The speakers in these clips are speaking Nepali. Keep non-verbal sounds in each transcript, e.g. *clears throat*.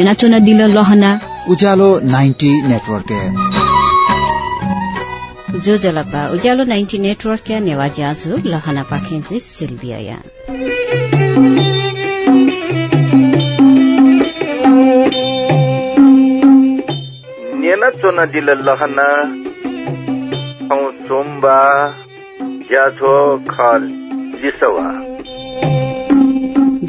नेनाचोना दिल लहना। Ujyaalo ninety network. जो जलपा उज्यालो नाइन्टी नेटवर्क नेवा ज्याजो लहना पाखेन्से सिल्भिया नेना चोना दिल लहना सोमबा ज्याझो खल जिसवा।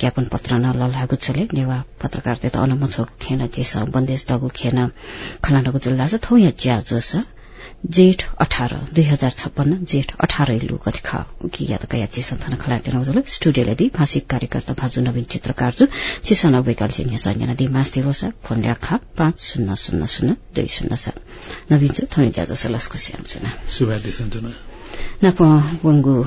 ज्ञापन पत्र न लल हाको चले। नेवा पत्रकार त अनमछो खेन जेस बन्देज दगु खेन। खलानको चुल्दा छ थौ या ज्या जोस। जेठ अठार दुई हजार छप्पन्न जेठ अठार लु कति खा। कि याद कया चेसन थन खला तेन उजल स्टुडियोले दि भाषिक कार्यकर्ता भाजु नवीन चित्रकार जु चिसन वैकाल चाहिँ संजना दि मास्ते होसा फोन ल्याखा पाँच शून्य शून्य शून्य दुई शून्य सात नवीन छु थौ ज्या जोस लस्को स्याम छुना सुभादे सञ्जना नप वंगु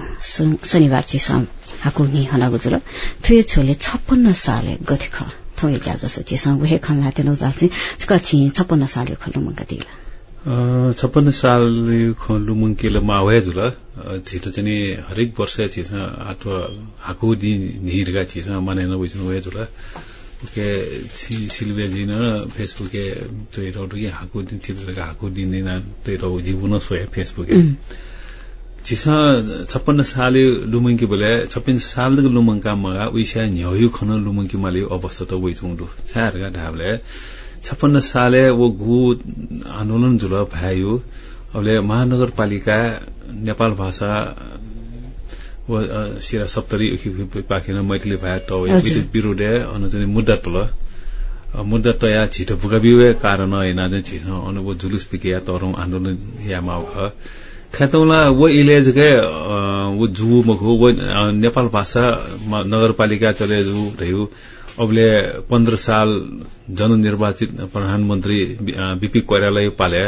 शनिबार चिसम हाकु नि हनागु जुल। थुए छोले छप्पन्न साले गति ख। थौए ज्या जसो चिसम उहे खन लाते नौ जाछि कछि छप्पन्न साले खलु मंग दिला। छप्पन्न साल खलु मंग केल मावे जुल। छिटो चाहिँ हरेक वर्ष चिस अथवा हाकु दि निरगा चिस माने न बुझ्नु वे जुल। के सिल्वे जिन फेसबुके तै रोडु हाकु दिन चित्रका हाकु दिन दिन तै रो जीवन सोए फेसबुके। चिसा छप्पन्न साले लुमंकी बोले छप्पन्न साल लुमंका मगा उइसा न्यहयु खन लुमंकी माले अवस्था त ढाबले छप्पन्न साले वो गु आन्दोलन जुल भ्यायो अबले महानगरपालिका नेपाल भाषा वो सिरा सप्तरी पाखेन मैथिली भए विरोध अन मुद्दा तल मुद्दा तया छिटो भुगाबिवे कारण हैन चाहिँ छिटो अनुभव जुलुस पिके तरौ आन्दोलन यामा खेतौला वो इलेज के वो जू मखो नेपाल भाषा नगरपालिका चले जू रह्यो। अबले पन्ध्र साल जननिर्वाचित प्रधानमन्त्री बीपी कोइरालाई पाले।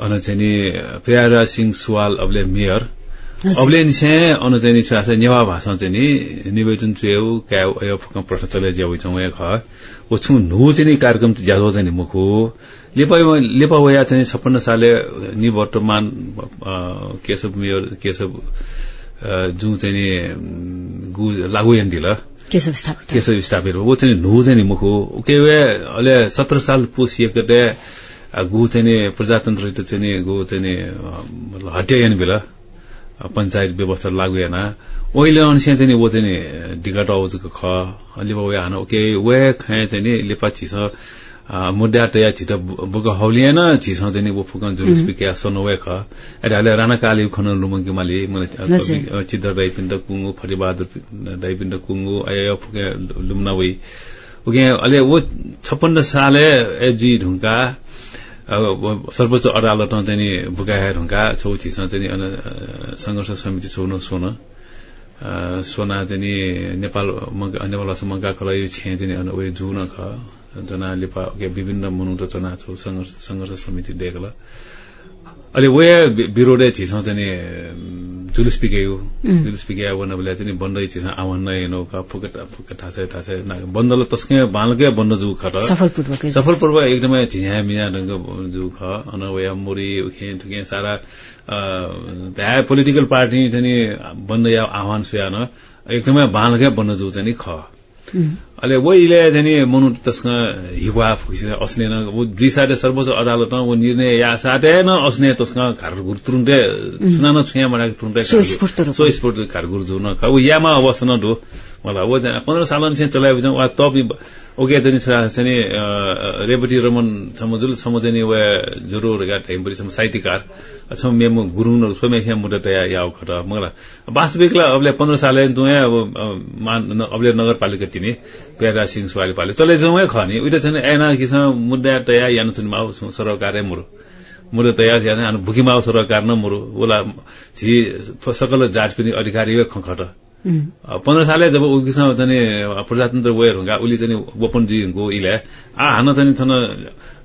अन चाहिँ नि प्यारा सिंह सुवाल अबले मेयर। अबले अन चाहिँ नि छ नेवा भाषा चाहिँ नि निवेदन फुक प्रश्न चले ज्याउ छौ नु चाहिँ नि कार्यक्रम ज्यादो चाहिँ नि मुखो। लेपा वया चाहिँ छप्पन्न साले निवर्तमान केशव मेयर केशव जु चाहिँ नि गु लागु यन्दिल केशव स्थापित। केशव स्थापित। वो चाहिँ नु चाहिँ नि मुखो के वे अले सत्र साल पुसिएको ते गु चाहिँ नि प्रजातन्त्र चाहिँ नि गु चाहिँ नि हट्या यान बेला पञ्चायत व्यवस्था लागू हेन ओइले अनुसार चाहिँ वो चाहिँ ढिकट आउँछ ख लिपा वे हान ओके वे खाए चाहिँ नि लिपा छिस मुद्दा तया छिट बुक हौलिएन छिस चाहिँ वो फुकन जुलुस पिके सोनो वे ख। एडाले राणा काली खन लुमंगी माली मलाई चिद्र दाइपिन्द कुंगु फरिबहादुर दाइपिन्द कुंगु अय फुके लुमना वे ओके अले वो 56 साले एजी ढुङ्गा सर्वोच्च अदालतमा चाहिँ बुगाए ढुङ्गा छौ चिसमा चाहिँ संघर्ष समिति छौन सोन सोना चाहिँ नेपाल नेपाल भाषा मङ्का कलाई छे चाहिँ उयो जुन ख जना विभिन्न मनु जना छौ संघर्ष संघर्ष समिति देखल अहिले वे विरोधे छिसो चाहिँ जुलुस पिकेयो जुलुस पिके वन बोले चाहिँ बन्द छिस आवन नै नो का फुकट फुकट ठासे ठासे बन्दल तस्के बालके बन्द जु खट सफलपूर्वक सफलपूर्वक एकदमै झिया मिया ढंग जु ख। अन वे मुरी उखे थुके सारा भ्या पोलिटिकल पार्टी चाहिँ बन्द या आह्वान सुया न एकदमै बालके बन्द जु चाहिँ ख। अहिले वहिले चाहिँ मनु तस्का हिवा फुसिन अस्ने न वो सर्वोच्च अदालतमा वो निर्णय या साटे न अस्ने तस्का घरघुर तुरुन्टे सुना न छुया बडा तुरुन्टे सो स्पोर्ट घरघुर जु न वो यामा अवस्था न दो। मलाई वो पन्ध्र साल चाहिँ चलाएपछि वा तपी ओके चाहिँ चाहिँ रेपटी रमन समजुल सम चाहिँ टेम्परी सम साइटिकार अच्छा मेमो गुरुङ सोमे यहाँ मुद्दा तया याव खट मलाई वास्तविकला अबले पन्ध्र साल दुए अब मान अबले नगरपालिका तिनी प्यारा सिंह सुवाली पाले चले जाउँ खनि उइटा छैन एना किस मुद्दा तया यानु छन् माउ सरकार मुरु मुरु तया यान भुकी माउ सरकार न मुरु ओला झी सकल जात पनि अधिकारी खट पन्ध्र साले जब उसँग चाहिँ प्रजातन्त्र वेयर हुँगा उसले चाहिँ ओपन जी हुँको इले आ हान चाहिँ थन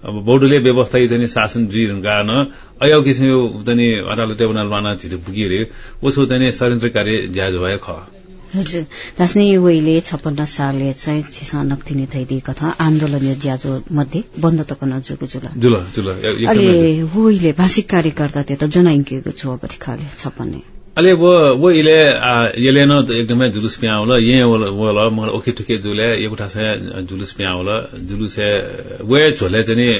अब बौडुले व्यवस्था चाहिँ शासन जी हुँगा न अयो किसिम चाहिँ अदालत बनाल माना छिटो पुगियो रे उसो चाहिँ षड्यन्त्र कार्य ज्याज भयो ख। हजुर। दास्ने वहिले छप्पन्न सालले चाहिँ छिसा नक्तिने थैदिएको छ आन्दोलन ज्याजो मध्ये बन्द त कन जुगु जुल। जुल जुल अहिले वहिले भाषिक कार्यकर्ता त्यो त जनाइकेको छु अब छप्पन्ने अहिले वो वो इले येले न एकदमै जुलुस पियाउल ये वला मलाई ओके टुके जुले एउटा छ जुलुस पियाउल जुलुस वे झोले चाहिँ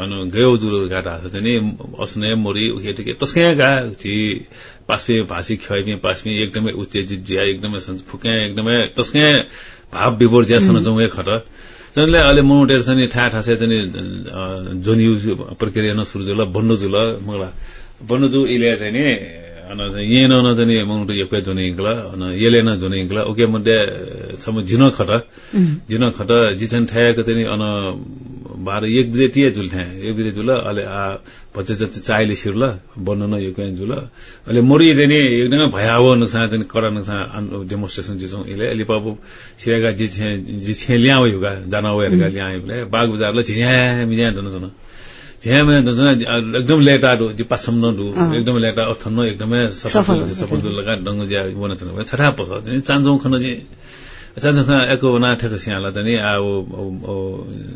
अनु गयो जुलु गाटा छ चाहिँ असने मोरी ओके टुके तस्कै गा छि पासपे भाषी खयमे पासपे एकदमै उच्च जिया एकदमै फुके एकदमै तस्कै भाव विभोर ज्या सन जौए खट। जसले अहिले मोटेर चाहिँ ठा ठा चाहिँ जोनी प्रक्रिया न सुरु जुल बन्नु जुल मलाई बन्नु जु इले चाहिँ नि ana yena ana jani mangdu अन खट खट ठ्याएको चाहिँ अन एक बजे टिया जुल एक बजे जुल अहिले आ जति चाहिले सिर बन्न न यो कहीँ जुल अहिले मरि जाने एकदमै कडा नक्सा डेमोन्स्ट्रेसन जित्छौँ यसले अहिले पाबु झ्याम एकदम लेटाडो जो पासम नडु एकदम लेटा अथन एकदमै सफल सफल लगा डंग ज्या वन चन छठा पस चान्जौ खन जी चान्जौ खन एको ना ठेक सियाला तनी आ ओ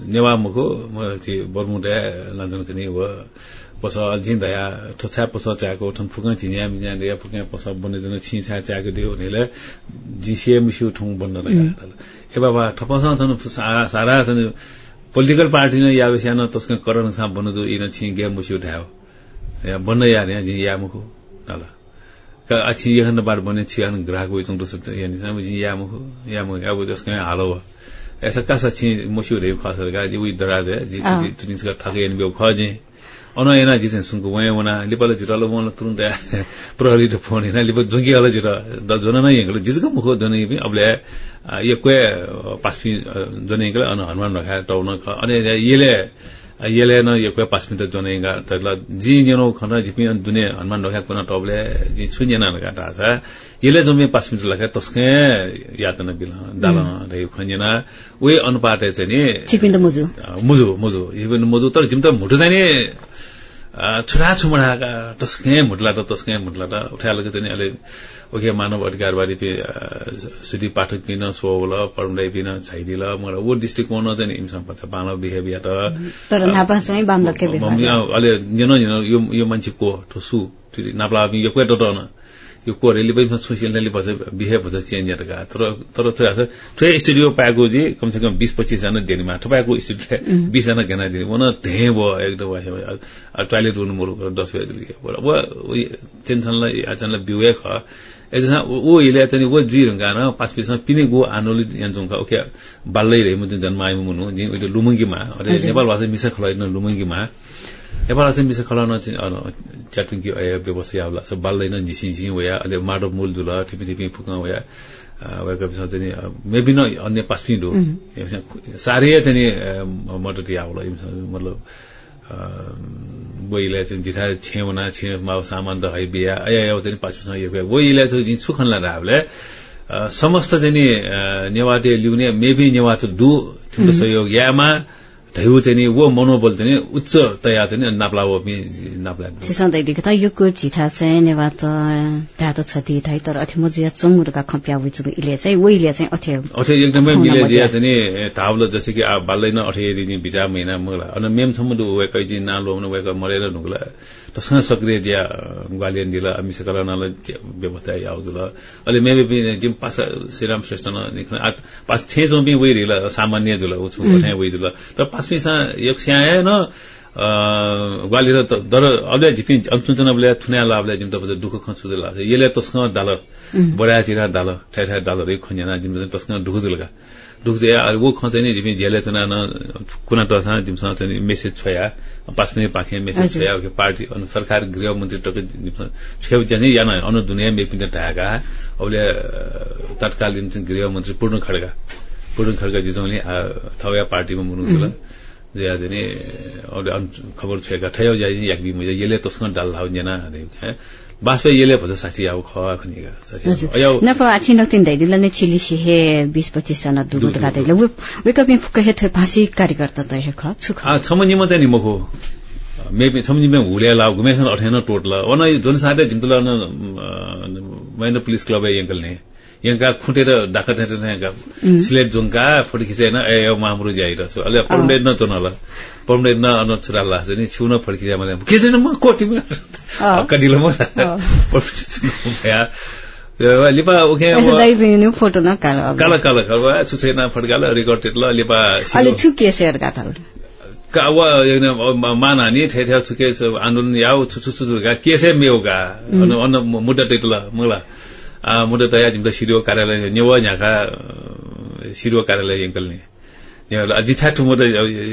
नेवा मुखो म छि बरमुडे लाजन कनी व पस जिन्दया ठोथा पस चाको ठन फुका चिन्या मिन्या रे फुका पस बने जन छि छा चाको दियो नेले जिसे मिसु ठुङ बन्न लगा ए बाबा ठपस थन सारा सन पोलिटिकल पार्टी ने या विषय तस्क करण सा बनो जो इन छि गे मुसि उठाओ या बन्न या का बार बने छि अन ग्राहक सकते। यानी या मुखो अब जस के हालो ऐसा कासा छि खास जी दराज है। जी ठगे इन एना जी चाहिँ सुनको वया वना लिपल जिरल मोल तुरुन्त प्रहरी फोन हैन लिप जिर द जोन नै हेंगल जिजको मुखो जनै पनि अबले यो क्वे पासपी जनै अन हनुमान रखा टाउन अनि येले येले न यो क्वे पासपी त जनै जी जनो खन जिपि दुने हनुमान रखा कुना टबले जी छुन्या न रखा छ येले जमे पासपी लखा तस्के यातना बिल दाल रे खन्यना वे अनुपात चाहिँ नि मुजु। मुजु मुजु मुजु तर जिम त मुटु चाहिँ नि छुरा छुमडाका तस्कै मुटला त तस्कै मुटला त उठालेको चाहिँ अहिले ओके मानव अधिकारवादी सुदी पाठक पिन सोवल पढाइ पिन छाइदिल मलाई वो डिस्ट्रिक्ट मन चाहिँ इमसँग पत्ता बाल बिहेबिया त तर नापासँगै बामलके अहिले यो यो मान्छे को ठोसु नाप्ला यो कोही न यो कोरेली पनि सोसियल भन्छ बिहे भन्छ चेन्ज का तर तर थोड़ा छ थोरै स्टुडियो पाएको जी कम से कम बिस पच्चिसजना दिनेमा थपाएको स्टुडियो। बिसजना घेना दिने। वन धे भयो एकदम टोइलेट रुम दस बजे टेन्सनलाई आचनलाई बिउए ख। एकजना ओ इले चाहिँ वो जी रंगा न पाँच पिस पिने गो आनोली यान्छौँ ओके बाल्लै रहे मुझे जन्म आयो मुनु जी उयो लुमुङ्गीमा। अरे नेपाल भाषा मिसा नेपाल भाषा मिसा खलाउन च्याटिङ कि व्यवस्था यावला सब बाल्दैन झिसी झिसी वया अहिले माडो मूल दुल टिपी टिपी फुका चाहिँ मेबी न अन्य पासपिन हो साह्रै चाहिँ मटर यावला मतलब वहीलाई चाहिँ जिठा छेउना छे माउ सामान त है बिहा अया चाहिँ पाँच यो वहीलाई चाहिँ सुखनला रावले समस्त चाहिँ नि नेवाटे ल्याउने मेबी नेवाचो डु ठुलो सहयोग यामा धैउ चाहिँ नि वो मनोबल चाहिँ उच्च तया चाहिँ नाप्ला वो नाप्ला देखि त यो को झिठा चाहिँ नेवा त धातो छति थाइ तर अथे मजुया चंगुरका खप्या हुइछु इले चाहिँ वइले चाहिँ अथे अथे एकदमै मिले दिया चाहिँ नि धावल जस्तो कि बाल्दैन अथे नि महिना मगला। अन मेम सम्म दु वेकै जि नालो वेक मरेर नुगला। तसँग सक्रिय ज्या ग्वालियन दिला मिस करानाल व्यवस्था आउजुल अहिले मेबे पनि जिम पास श्रीराम श्रेष्ठ पास छे जो पनि वइ रिला सामान्य जुल उछु वइ जुल तर पासमिसा एक स्याए न ग्वालियर त दर अबले झिपि अन्तुचन अबले थुन्या लाभले जिम त दुख खसु जुल यसले तसँग दाल बडा चिरा दाल ठाइ ठाइ दाल रे खन्याना जिम तसँग दुख जुलगा दुख दे वो खचाहिँ नि जिमि झेले तुना न कुना टसा जिमसँग चाहिँ मेसेज छया। पाँच मिनट पाखे मेसेज छया के पार्टी अनु सरकार गृह मन्त्री टक छेउ चाहिँ याना अनु दुनिया मे पिन ढाका। अबले तत्कालीन चाहिँ गृह मन्त्री पूर्ण खड्गा। पूर्ण खड्गा जिजौले थवया पार्टीमा मुनुला जे आज ने अबले खबर छेका ठयो जाइ याकबी मुजे येले तसँग डाल हाउ जना बासपे येले भन्छ साठी अब खनिगा नफा आछि नक्तिन दैदिल ने छिली छि हे 20 25 जना दुगो दगा दैल वे वे कपि फुक हे थे फासी कार्यकर्ता दै हे ख छु आ नि मखो। मे हुले ला अठेन टोटल। वन जुन साथे न मैन पुलिस क्लब ए यंकल ने यंका खुटेर ठेटे यंका सिलेट जुंका फोटो खिचेन ए मामरु जाइर छु परमडेट न चोनल परमडेट न अन छुरा ला नि छुन फर्किया मैले के दिन म कोटीमा म या लिपा ओके फोटो न काला काला काला छुछेना फड्काल रेकर्डेड ल लिपा अले छु के शेयर गाथा कावा माना नि ठे ठे छुके आन्दोलन याव छु छु छु गा केसे मेउगा अन अन मुद्दा टेटल मला तया जिम सिरियो कार्यालय नेवा न्याका सिरियो कार्यालय यंकल ने यहाँ जिठा ठु मुद्दा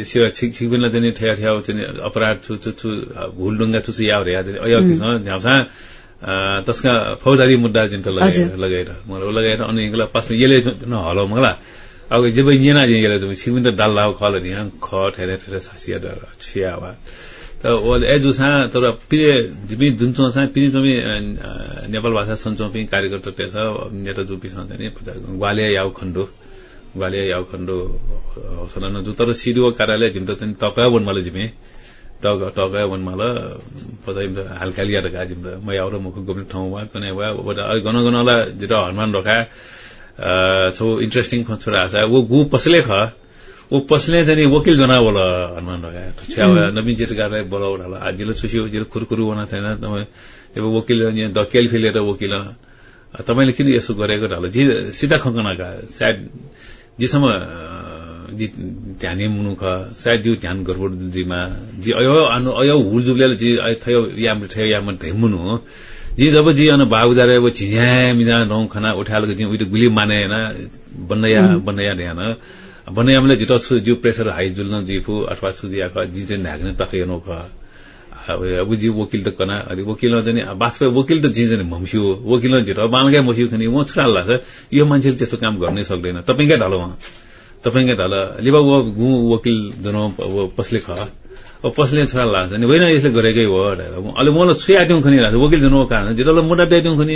सिरियो छिक छिक बिन लदने ठे ठे चाहिँ अपराध छु छु छु भुल डुङ्गा छु छु याव रे आज अय किन न्याउसा त्यसका फौजदारी मुद्दा जिन्त लगाएर लगाएर मलाई लगाएर अनि यंकला पासमा येले न हलो मलाई अब जब येना येले तो सिमिन दाल लाव कल नि ख ठेरे ठेरे सासिया डर छिया वा त ओले ए जुसा तर पिरे जिबि जुन सा पिरे जमी नेपाल भाषा सञ्चो पनि कार्यकर्ता टेस नेता जुपि सन्त नि ग्वालिया याउ खण्डो ग्वालिया याउ खण्डो सनन जु तर सिडिओ कार्यालय जिम त तका वनमाले जिमे टग टग वनमाला हालकालिया रका जिम म याउ र मुख गम्ने ठाउँमा कने वा गन गनला जेटा हनुमान रखा छौ इन्ट्रेस्टिङ छोरा छ वो गु पसले ख वो पसले चाहिँ वकिल जना बोल हनुमान रगा छ्या नवीन जेटकारलाई बोलाउ होला। आजिलो सुसियो जिलो खुरखुरु बना छैन। तपाईँ अब वकिल द केल फिलेर वकिल। तपाईँले किन यसो गरेको ढालो जी सिधा खङ्कनाका सायद जेसम्म जी ध्यान मुनु ख सायद जो ध्यान गरबड जीमा जी अयो अनु अयो हुलजुबले जी थयो याम थयो याम ढेमुनु हो। जी जब जी अन बाबुदारे वो चिया मिना नौ खाना उठाल जी उइट गुली माने ना बनया बनया ध्यान। बनया मैले जितो छु जो प्रेसर हाई जुल्न जीफु अथवा छु दिया क जी चाहिँ नाग्ने तकै नो क। अब जी वकिल त कना अनि वकिल चाहिँ वास्तव वकिल त जी चाहिँ मम्सियो वकिल जितो बालकै मसियो खनि म छुरा लाग्छ यो मान्छेले त्यस्तो काम गर्नै सक्दैन। तपाईँकै ढालो उहाँ तपाईँकै ढाल। लिबा वो गु वकिल जनो पसले ख। अब पसले छोरा लाग्छ नि होइन यसले गरेकै हो अहिले मलाई छुया दिउँ खनि लाग्छ वकिल जुन कारण जितल मोटा ड्याइदिउँ खनि।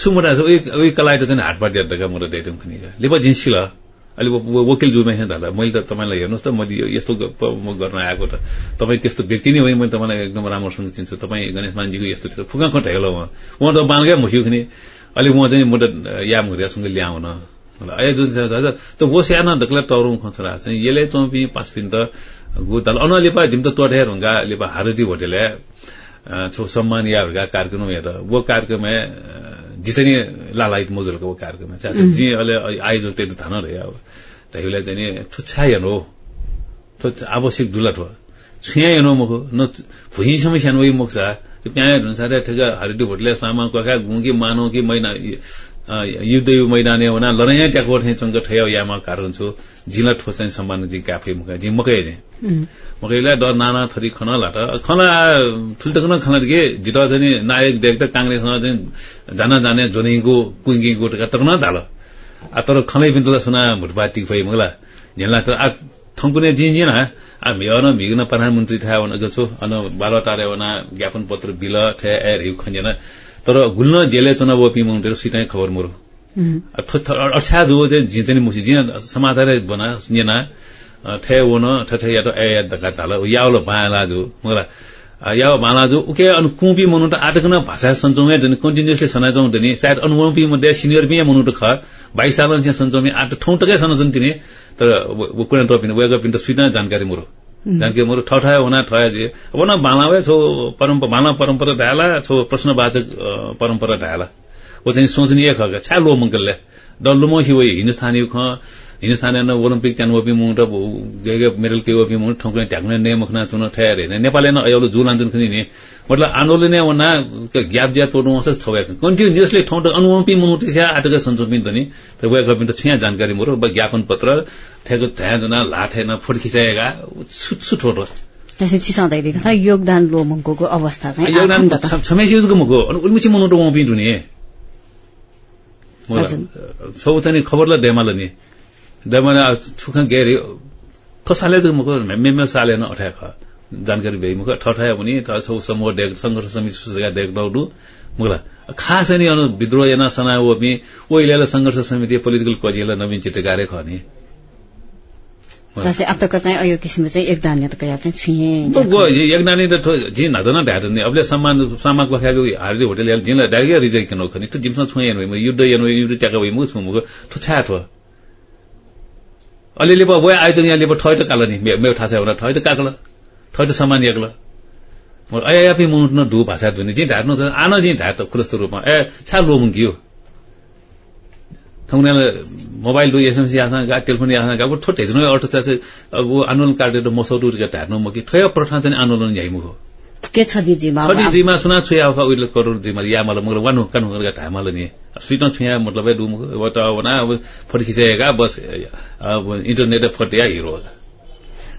छु मोटा उयो कलाइ त चाहिँ हाटपाट हेर्दा मोटा ड्याइदिउँ खनि लिबा जिन्सी ल। अहिले वकिल जुमा दादा मैले त तपाईँलाई हेर्नुहोस् त मैले यस्तो म गर्न आएको त। तपाईँ त्यस्तो व्यक्ति नै होइन मैले तपाईँलाई एकदम राम्रोसँग चिन्छु। तपाईँ गणेश मानजीको यस्तो थियो फुका हेलो उहाँ उहाँ त बालकै मस्यो खनि अहिले उहाँ चाहिँ मोटा याम हुरियासँग ल्याउन। अय जुन छ दादा त वो स्याना ढकला टौरौँ खचरा चाहिँ यसले चौपी पाँच पिन त गोताल अन लिपा जिम त तोठेर हुँगा लिपा हारुजी होटेल छौ सम्मान याहरूका कार्यक्रम हेर। वो कार्यक्रम जिसै लालाइत मोजुलको वो कार्यक्रम जी अहिले आइज त्यो थाना रहे अब। तैले चाहिँ ठुच्छा हेर्नु हो। आवश्यक दुला ठो छुया हेर्नु मको न भुइँ समस्या वही मुख छ। प्याँ अनुसार ठेका हरिडी भोटले सामा कखा गुँकी मानौ कि मैना युद्ध यु मैदाने होना लड़ैया ट्याको चंग ठया यामा कारण छु। जिला ठोस चाहिँ सम्मान जी काफे मुका जी मकै जे मकैलाई डर नाना थरी खना लाट खना ठुल्ट खना खना के जिता चाहिँ नायक देख्दा कांग्रेसमा चाहिँ जाना जाने जोनीको कुइङ्गी गोटका तकना धाल। आ तर खनै पनि सुना भुटपाती फै मला झेला त आ ठङ्कुने जिन आ मेयर मिग्न प्रधानमन्त्री वन गछो अन बालो टारे वना ज्ञापन पत्र बिल ठे एर हिउ खन्जेन। तर गुल्न जेले चुनाव पिमाउन्टेर सिटाइ खबर मोरो। अच्छा जो चाहिँ जी चाहिँ मुसी जिन समाचार बना सुनेना ठे वन ठठे या ए या दका ताल यावलो बाला जो मला या बाला जो उके अनु कुपी मनु त आटकन भाषा सञ्चौमे जन कन्टिन्युअसली सनाजौ दनि सायद अनुभव पि मध्ये सिनियर पि मनु त ख 22 साल छ सञ्चौमे आट ठौ टकै सनजन तिने तर कुना त पिन वेगा पिन त सुइना जानकारी मोरो। जानकारी मोरो ठौ ठा होना ठया जे वन बालावे छो परम्परा बाला परम्परा ढाला छो प्रश्नवाचक परम्परा ढाला वो चाहिँ सोच्ने एक हक छा लो मंगलले डल्लो मसी वही हिन्दुस्तानी ख हिन्दुस्तानी न ओलम्पिक त्यान वपि मुट गेगे मेडल के वपि मुट ठोक्ने ट्याक्ने ने मखना चुन ठहर हेर्ने नेपालले न अयलो जुलाञ्जन खनि ने मतलब आन्दोलन ने वना ग्याप ज्याप तोड्नु वस थवे कन्टिन्युअसली ठौ अनुमपि मुनुट छ आटक सञ्चोपिन त वे गपिन त छ्या जानकारी मोरो ज्ञापन पत्र ठेको थ्या जना लाठे न फुट खिचाएगा सुट सुट ठोटो त्यसपछि सधैँ था योगदान लो मङ्गोको अवस्था चाहिँ योगदान छमेसी युजको मको अनि उल्मिसी मनुट वपि दुने सब चाहिँ खबरलाई डेमाल नि डेमाल छुखा गेरे फसाले चाहिँ मुख मेमे साले न अठाख जानकारी भए मुख ठठायो भने छौ समूह डेक संघर्ष समिति सुसेगा डेक डाउडु मुला खास नि अनु विद्रोह एना सना वो इलेला संघर्ष समिति पोलिटिकल कजिला नवीन चिटकारे खने जस्तै अब त चाहिँ अयो किसिमको चाहिँ छुए त जिन हदन ढाड नि अबले सम्मान सामाक बखाको हार्दे होटल याल जिन रिजेक्ट कनो खनि त जिमसँग छुए न युद्ध यनो युद्ध ट्याका भइ मु छुमुको ठो छा ठो अलिअलि वो आइ त यहाँ लिप ठय त काल नि मे थाहा छ ठय त काकल ठय त सम्मान एकल म अयापि मुन न भाषा जिन ढाड्नु छ आन जिन ढाड त खुलस्त रूपमा ए छा लोमुङ कियो थौनाले मोबाइल दु एसएमसी आसा गा टेलिफोन आसा गा ठोट हेज्नु अर्थ चाहिँ अब आन्दोलन काटेर मसौटु के ढाड्नु म कि थय प्रथा चाहिँ आन्दोलन झ्याइमु हो। के छ दिजीमा खडी जिमा सुना छुया आउका उइले करोड दिमा या मलाई मगर वानु कानु गरगा ढामाले नि। सुइता छुया मतलब दुम अब त अब खिचाएका बस अब इन्टरनेट फटिया हिरो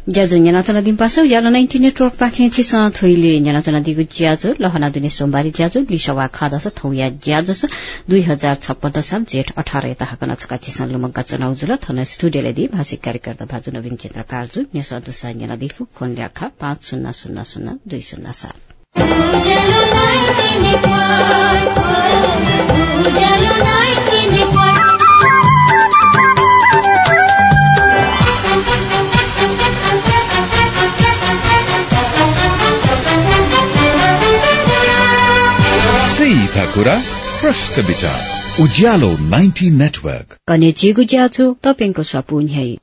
ज्याजो न्यानाचना दिन पासौ यालो नाइन्टी नेटवर्क पाखे छि स थोइले। न्यानाचना दिगु ज्याजो लहना दुने सोमबारी ज्याजो लिसवा खादा स थौया ज्याजो स 2056 साल जेठ 18 यता हकन छका छि सन लुमंका चनाउ जुल थन स्टुडियोले दि भाषिक कार्यकर्ता भाजु नवीन चित्रकार जु न्यस दुसा न्याना दिफु फोन ल्याखा 50000207 सही प्रश्न विचार। उज्यालो 90 नेटवर्क। कने जेगु ज्याजो तपेंको सपुन है।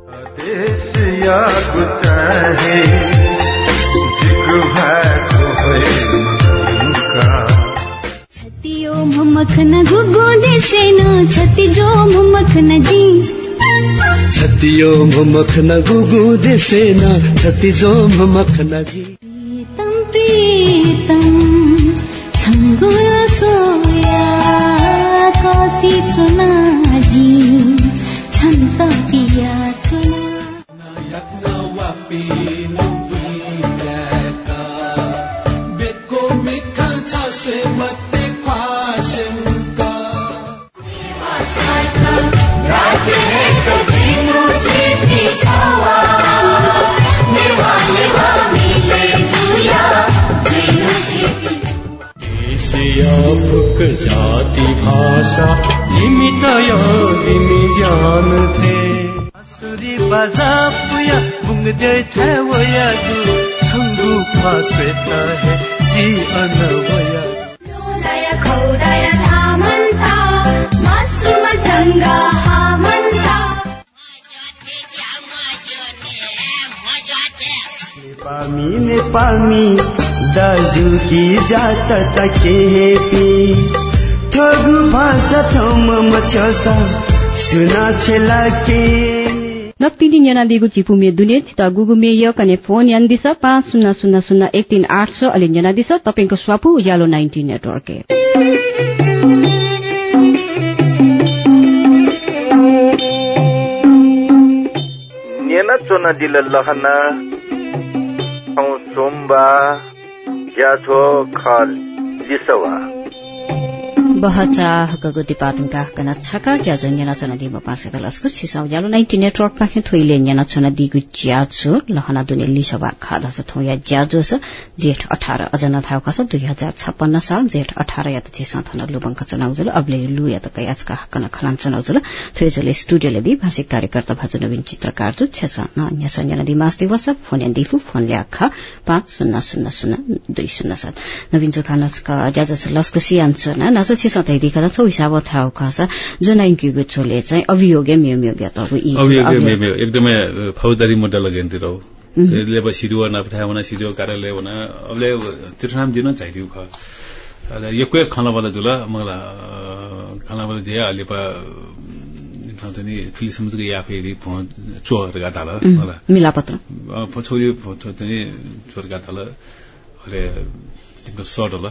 छतियो ममखन गुगु देसेन छति जो ममखन जी। छतियो ममखन गुगु देसेन छति जो ममखन जी। प्रीतम प्रीतम छङ्गुया सोया। कसी जिमितय जिमि जान थे सुरी बाजा पुया बुंग दे थे वया दु। छंगु फास्वेत है जी अनवया खौदय धामन्त हामन्त। दाजु की जात तके पी। ठगु भाषा थम मचसा सुना छला के? नक्तिनी न्याना दिगु चिपु मे दुने चिता गुगु मे य कने फोन यान दिस पाँच शून्य शून्य शून्य एक तीन आठ सौ अलि न्याना दिस तपाईंको स्वापु उज्यालो नाइन्टी नेटवर्क। नेना चोना दिल लहना औ सोमबा ज्याथो खल जिसवा। बहचा गगु दिपातुङका कना छका क्या नेटवर्क पाखे ज्याजो लहना दुने लिसवा खादा स थौया ज्याजो स जेठ 18 अजना थाउका स 2056 साल जेठ 18 यात छिसा थन लुबंका चनाउ जुल अबले लु खलान कार्यकर्ता नवीन चित्रकार न फोन यान दिफु फोन ल्याखा 50000207 नवीन नच छिसा तै दिखा छौ। हिसाब थाउ खासा जुनाइ किगु छोले चाहिँ अभियोगे इ अब यो मे एकदमै फौजदारी मुद्दा लगेन्ति रहो त्यसले अब सिडिओ नपठाए भने सिडिओ कार्यालय भने अबले तिरनाम दिन चाहिदियो ख। खाना वाला जुल मलाई खाना वाला जे अलि पा नि फिलिसम्म चाहिँ या फेरि चोर गाता ल मलाई मिलापत्र। छोरी चाहिँ चोर गाता ल अरे तिम्रो सर्ट होला।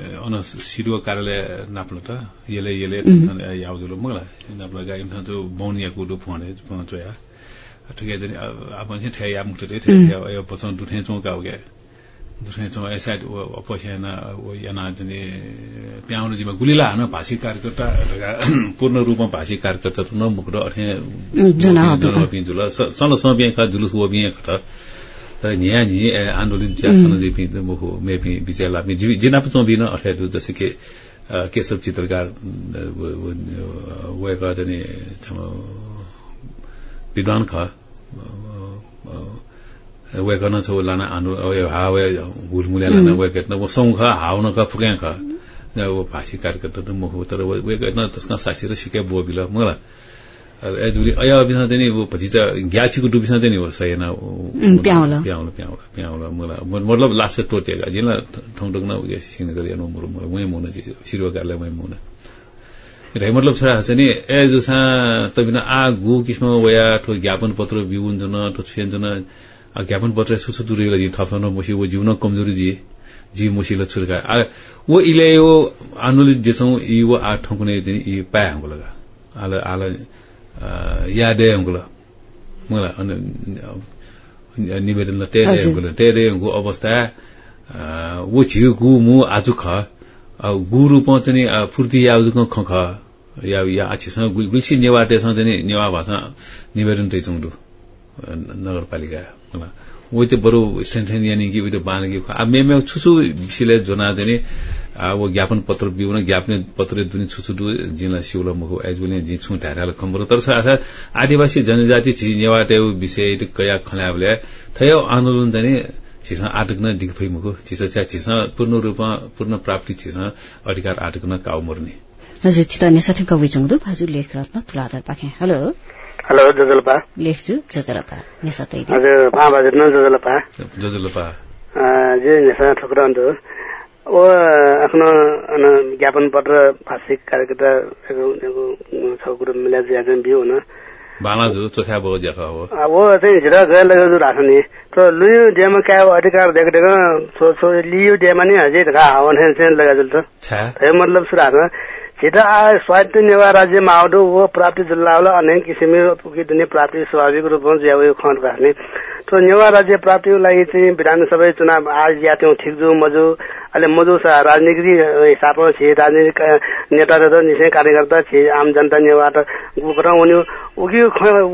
सिरुवा कार्यालय नाप्ल त? येले येले याउजुलो मगला नाप्ल बौनिया कुडु फोने फोन चोया ठिकै जनि अब हे ठ्या या मुक्ति ठ्या यो पसन दुथे चौ ऐसा अपसेन वो याना जनि प्याउनु जिमा गुलिला हन भाषी कार्यकर्ता *clears throat* पूर्ण रूपमा भाषी कार्यकर्ता त नमुक्र अठे जुना सल सबिया का जुलुस वो बिया खट तर नि आन्दोलन ज्या सन जे पि मोहो मे पि विजय लापि जिना प चौ बिन अठे जैसे के केशव चित्रकार वो का जनि विद्वान ख वे गर्न छ लाना आनु हा वे हुलमुल्या लाना वे केतना वो सौ ख न फुक्या ख भाषी कार्यकर्ता त मुख तर वे केतना तस्का सासी र सिके बो बिल मला एजुली अया बिसा देनी वो भतिजा ग्याचीको डुबिसा देनी वो सयना प्याउला प्याउला प्याउला प्याउला मला मतलब लास्ट टोटेगा जिला ठौं ठौं उयो सिने गरी अनु मुरु मुरु मै मुना जी शिरोकारले मै मुना रे मतलब छोरा हसे नि ए जुसा तबिना आ गु किस्म वया ठो ज्ञापन पत्र बिउन जन ठो छेन जन ज्ञापन पत्र सुसु दुरी लगी थफन मसी वो जीवन कमजोरी जी जी मुसिलो छुरका आ वो इले यो आनुलित जेछौ इ वो आ ठौकुने दिन इ पाए हमको लगा आला आला अनि निवेदन ल टेरे हमको अवस्था वो छिउ गु मु आजु ख गु रूपमा चाहिँ फुर्ती याउजुको ख ख या या आछिसँग गुल्सी नेवाटेसँग चाहिँ नेवा भाषा निवेदन तै चौडु नगरपालिका मलाई वो त्यो बरु सेन्ट्रेन यानी कि उयो बानगी अब मे मे छुसु बिसिले जोना चाहिँ वो ज्ञापन पत्र बिउन ज्ञापन पत्र दुनि छुछु दु जिला सिउल मुखु एजुले जि छु ढाराल खम्बर तर आशा आदिवासी जनजाति छि नेवाटे विषय कया खलाबले थयो आन्दोलन चाहिँ छिसा आटक्न दिगफै मुखु। छिसा च्या छिसा पूर्ण रूपमा पूर्ण प्राप्ति छिसा अधिकार आटक्न काउ मर्ने। हजुर छिता नेसाथे कवि चंगदु भाजु लेख रत्न तुलाधर पाखे हेलो। हेलो जजलपा। लेख्छु जजलपा नेसातै हजुर पा बाजुर न जजलपा। जजलपा। जे नेसा ठुक्राउँदो ओ आफ्नो ज्ञापन पत्र भाषिक कार्यकर्ता छ कुरो मिला ज्याजन बिउ हुन बालाजु चोथा बो ज्याखा हो वो चाहिँ झिरा गए लगे जो राख्छ नि तो लुयो डेमा क्या अधिकार देख देख सो सो लियो डेमा नि हजे ढका हावन हेन सेन लगा जुल त मतलब सुरा छ छिटा आ स्वायत्त नेवा राज्यमा आउँदो वो प्राप्ति जिल्लालाई अनेक किसिमको कि दुनियाँ प्राप्ति स्वाभाविक रूपमा ज्याउ खण्ड राख्ने तो नेवा राज्य प्राप्तिको लागि चाहिँ विधानसभा चुनाव आज या त्यो ठिक जो मजो अहिले मजो छ राजनीतिक हिसाबमा छे राजनीतिक नेता र निश्चय कार्यकर्ता छे आम जनता नेवाट गुकरा उनी उगी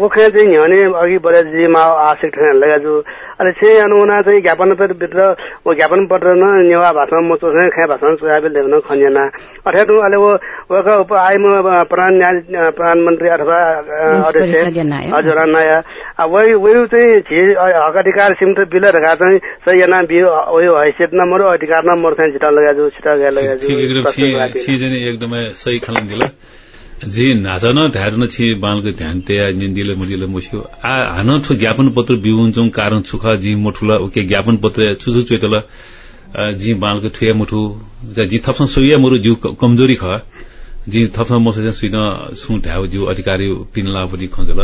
उखे चाहिँ हिँड्ने अघि बढे जिमा आशिक ठेन लगाजु अहिले छे अनुना चाहिँ ज्ञापन भित्र ज्ञापन पत्र न नेवा भाषा म चोसे खे भाषा चोयाबे लेख्न खन्याना। अर्थात् अहिले वो वका उप आइम प्रधान न्याय प्रधानमन्त्री अथवा अध्यक्ष हजुर नयाँ। वही वही चाहिँ छे हक अधिकार सिमट बिल रखा चाहिँ सैना बियो वही हैसियत नम्बर अधिकार नम्बर चाहिँ छिटा लगाजु छिटा गए लगाजु एकदम सही खलन दिल जे नाचन ढार्न छि बालको ध्यान तेया निन्दिले मुदिले मुस्यो आ हान ठो ज्ञापन पत्र बिउन्छौं कारण छुख जी मोठुला ओके ज्ञापन पत्र छुछु चुतल। जी बालको ठुया मुठु जी थपसँग सोया मुरु जिउ कमजोरी ख। जी थपसँग मसँग सुइन सु ढ्याउ जिउ अधिकारी पिनला पनि खोजल।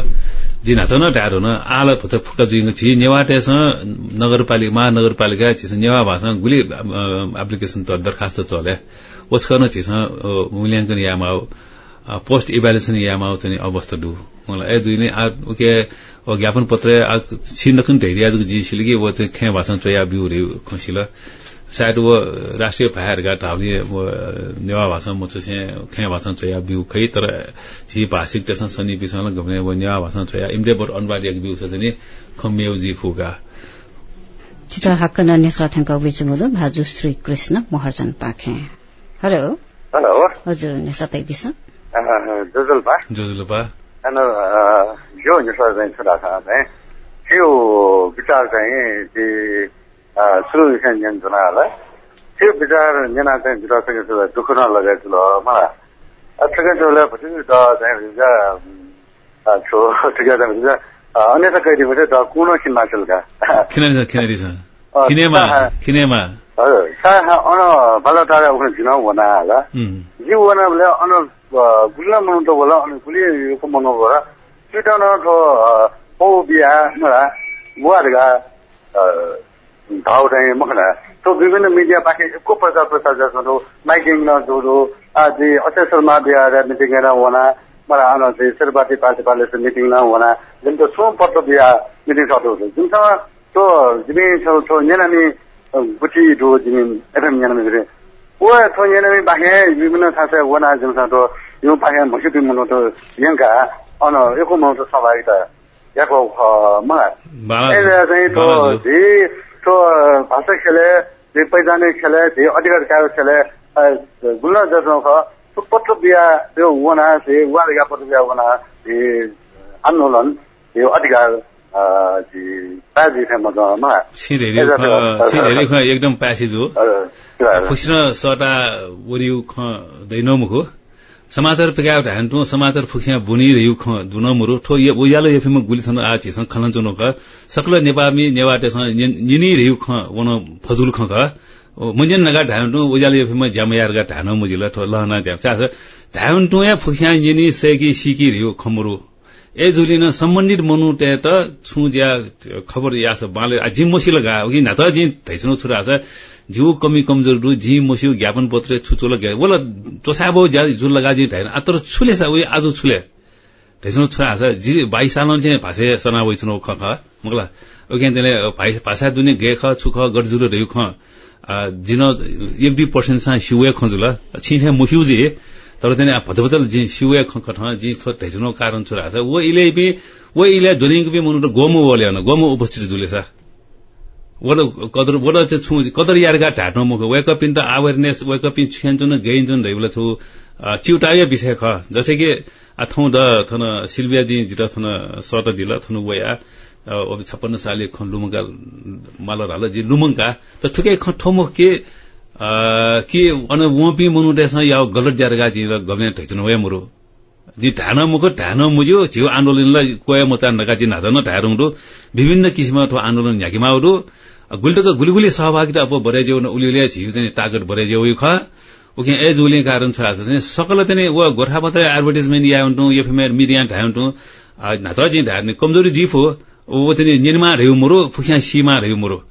जी नाचन ढार न आला फुचा फुका जुइङ छि। नेवाटेसँग नगरपालिका महानगरपालिका छिस नेवा भाषा गुली एप्लिकेशन त दरखास्त चल्या उसकन छिस मूल्याङ्कन यामा पोस्ट इभ्यालुएसन यामा चाहिँ अवस्था दु मलाई ए दुई नै ओके ज्ञापन पत्र छिनकन धेरै जी सिलगी वो चाहिँ खे भाषा चया बिउ रे सायद वो राष्ट्रिय फायरगा ढाउने नेवा भाषा म चाहिँ खे भाषा चया बिउ खै तर छि भाषिक टेसन सनी पिसन गमे वो नेवा भाषा चया इमदे बट अनबारी एक बिउ चाहिँ खमेउ जी फुगा चिता हक्कन नेसा थ्याङ्का विचुङदो भाजु श्री कृष्ण महर्जन पाखे। हेलो। हेलो। हजुर नेसा तै दिस जजलपा। जजलपा। अनि यो निसा चाहिँ छोरा छ चाहिँ त्यो विचार चाहिँ ज्ञान जुनाहरूलाई त्यो विचार जना चाहिँ चाहिँ दुःख नलगाइ जुल मलाई चाहिँ भिजा छो ठिकै चाहिँ भिजा अन्यथा कहिले पछि द कुन चलका हजुर अन बल्ल तारा उखन जिनाउ वना होला जिउ बोले अन गुल्ला मनाउ त होला अनि मनाउ होला त्यो तो पौ बिहा मला बुवाहरूका मखना तो विभिन्न मीडिया बाकी प्रचार प्रसार गर्छौँ माइकिङ जोडो आज मिटिङ न होना मलाई आउन चाहिँ शेरपाती पार्टी पार्टी मिटिङ न होना जुन तो सो पत्र बिहा मिटिङ सर्ट हो जुन सँग तो जिमी छौ नेनामी गुठी दो जिमी एफएम नेनामी वो नेनामी बाहे विभिन्न थासे वना तो यो बाहे मसिति मुनो तो यंका अन एको याको मलाई चाहिँ तो खेले झी पैजाने खेले झी अधिकार कार्य खेले गुल्न जसो ख तो पत्र बिहा त्यो वना झी वालिका पत्र बिहा वना झी आन्दोलन यो अधिकार एकदम प्यासेज हो। फुक्सिन सटा वरिउ ख दैनमुखो समाचार पेगा ढान्टु समाचार फुक्सिया बुनि रयु ख दुनमुरो ठो ये उयालो यफिम गुली थन आ छिस खलन चुनो क सकल नेपामी नेवाटे निनि रयु ख वन फजुल ख क नगा ढान्टु उयालो यफिम ज्यामयार गा ढान मुजिल ठो लहना ज्याम चास ढान्टु या फुक्सिया निनि सेकी सिकी रयु खमरो ए जुलिन सम्बन्धित मनु ते छु ज्या खबर या छ बाले जिम मोसी लगा कि न त? जि धैसनो छुरा छ। जिउ कमी कमजोर दु जि मोसियो ज्ञापन पत्र छुचो लगे बोला तोसाबो ज्या जुल लगा जि धैन अतर छुले छ उइ आज छुले। धैसनो छुरा छ। जि 22 साल चाहिँ भाषे सना वइछनो ख ख। मगला। ओके तेले भाषा दुने गे ख छु ख गडजुलो रयु ख। जिन एक दुई पर्सेन्ट सा सिवे खजुल। छिठे जे तर चाहिँ भतभतल जी सिवे खठ जी थो धैजुनो कारण छुरा छ वो इले बि वो इले जोनिङ बि मनु गोमु बोले न गोमु उपस्थित जुले छ। वलो कदर वलो चाहिँ छु कदर यारगा ढाट्नु मुख wake up in the awareness wake up in छेन जुन गइन जुन दैबल छु। चिउटाय विषय ख। जसे कि अथौ द थन सिल्विया जी जित थन सट दिल थन वया अब छप्पन्न साले ख लुमका मालर हाल जी लुमङका त ठुकै ख ठोमो के के अन वपि मनु या गलत जारगा जी र गभने ठैचन वया मुरो जी ढान मुख ढान मुज्यो झिउ आन्दोलनलाई कोया मचान नका जी नाजन ढारुङडो विभिन्न किसिम ठो आन्दोलन झ्याकिमाउडो गुल्टक गुलिगुली सहभागिता अब बरेज्यो न उलिले झिउ चाहिँ तागत बरेज्यो ख उके ए जुले कारण छ आज चाहिँ सकल चाहिँ व गोर्खापत्र एडभर्टाइजमेन्ट या हुन्टु एफएमआर मिडिया ढा हुन्टु नाच जी ढार्ने कमजोरी जिफ हो ओ चाहिँ निर्मा रह्यो मुरो फुख्या सीमा रह्यो मुरो